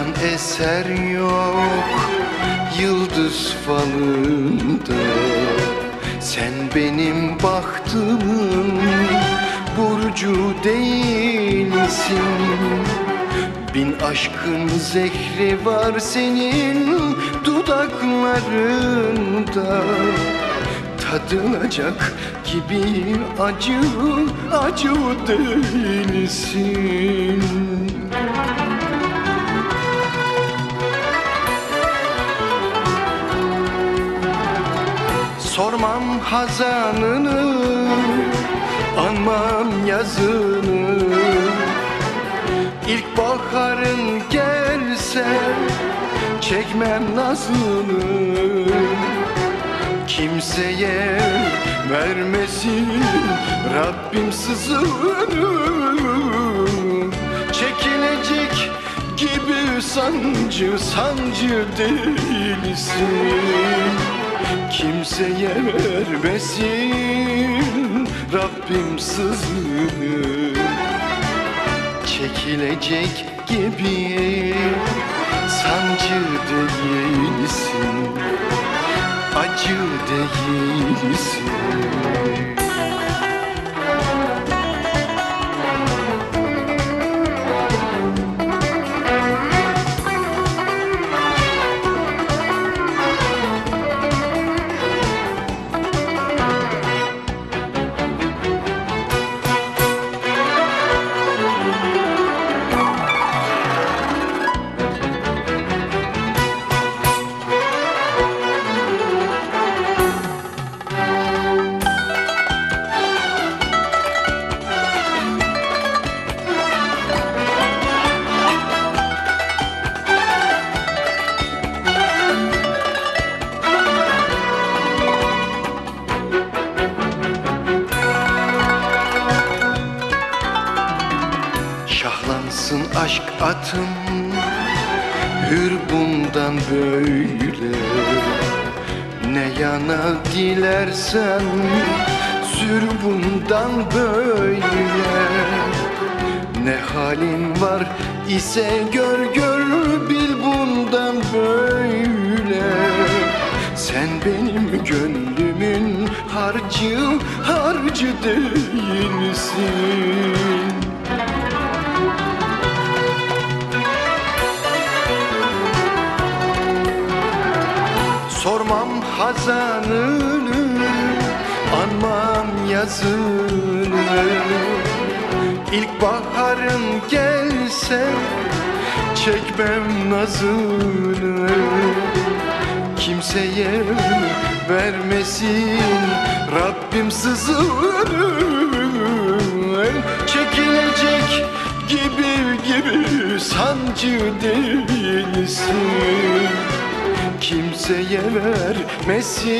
Aşktan eser yok Yıldız falında. Sen benim bahtımın Burcu değilsin. Bin aşkın zehri var senin dudaklarında. Tadılacak gibi acı acı değilsin Sormam hazanını Anmam yazını. İlk baharın gelse Çekmem nazını Kimseye vermesin Rabbim sızını. Çekilecek gibi sancı sancı değilsin Kimseye vermesin Rabbim sızını. Çekilecek gibi sancı değilsin Acı değilsin Şahlansın aşk atım Hür bundan böyle. Ne yana dilersen Sür bundan böyle. Ne halin var ise gör gör Bil bundan böyle. Sen benim gönlümün harcı Harcı değilsin hazanını Anmam yazını İlk baharın gelse Çekmem nazını Kimseye vermesin Rabbim sızını Çekilecek gibi gibi sancı değilsin Kimseye vermesin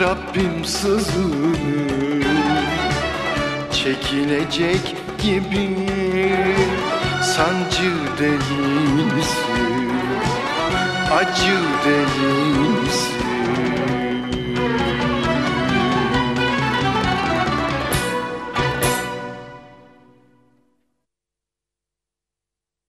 Rabbim sızını Çekilecek gibi sancı değilsin Acı değilsin